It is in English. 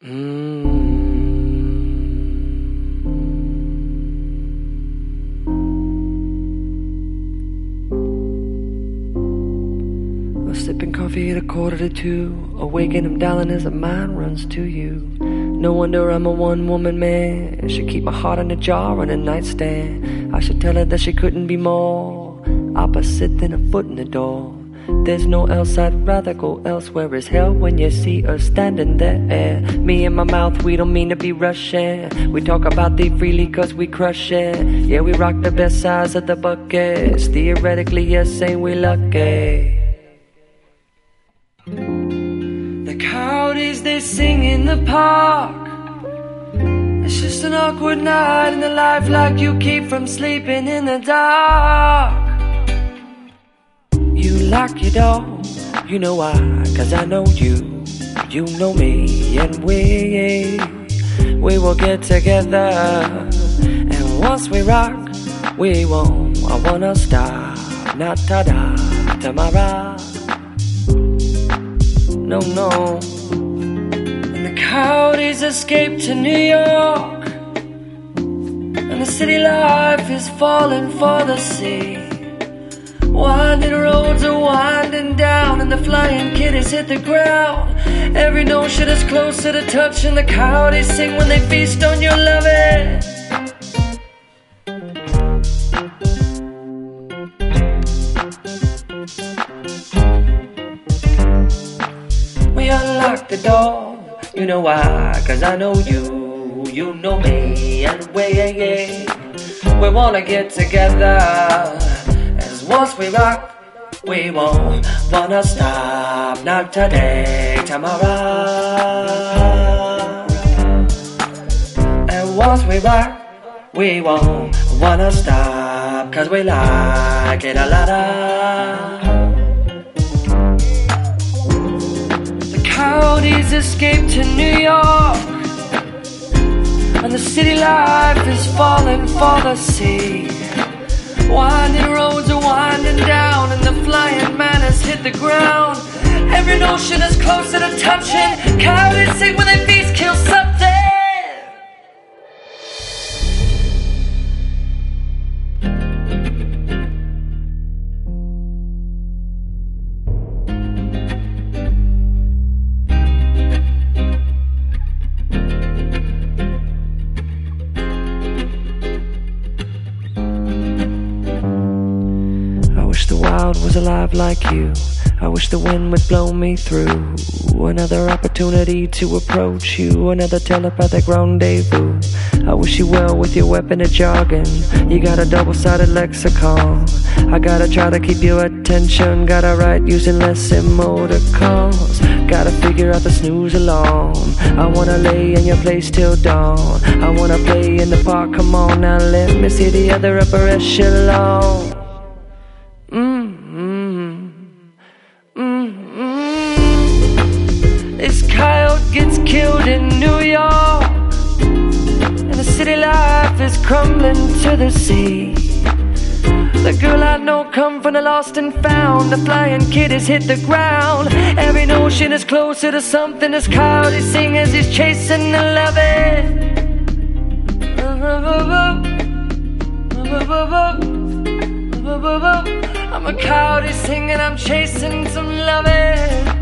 Mm. Sipping coffee at a quarter to two, awaken him, darling, as a mind runs to you. No wonder I'm a one woman man. Should keep my heart in a jar on a nightstand. I should tell her that she couldn't be more opposite than a foot in the door. There's no else I'd rather go elsewhere is hell when you see us standing there. Me and my mouth, we don't mean to be rushing. We talk about thee freely cause we crush it. Yeah, we rock the best size of the buckets. Theoretically, yes, ain't we lucky? The coyotes, they sing in the park. It's just an awkward night in the life like you keep from sleeping in the dark. Lock your door, you know why, cause I know you, you know me, and we, we will get together. And once we rock, we won't, I wanna stop, not ta-da, tomorrow. No, no. And the coyotes escaped to New York, and the city life is falling for the sea. Winding roads are winding down, and the flying kitties hit the ground. Every notion is closer to touch, and the coyotes sing when they feast on your loving. We unlock the door, you know why, cause I know you, you know me, and we, we wanna get together. Once we rock, we won't wanna stop, not today, tomorrow. And once we rock, we won't wanna stop, cause we like it a lot. The coyotes escaped to New York, and the city life is falling for the sea. Winding roads winding down, and the flying man has hit the ground. Every notion is closer to touching. Coyotes sing when they feast, kill something. Was alive like you. I wish the wind would blow me through. Another opportunity to approach you. Another telepathic rendezvous. I wish you well with your weapon of jargon. You got a double sided lexicon. I gotta try to keep your attention. Gotta write using less emoticons. Gotta figure out the snooze alarm. I wanna lay in your place till dawn. I wanna play in the park. Come on now, let me see the other upper echelon. In New York, and the city life is crumbling to the sea. The girl I know come from the lost and found. The flying kid has hit the ground. Every notion is closer to something. This coyote sing as he's chasing the loving. I'm a coyote singing, I'm chasing some loving.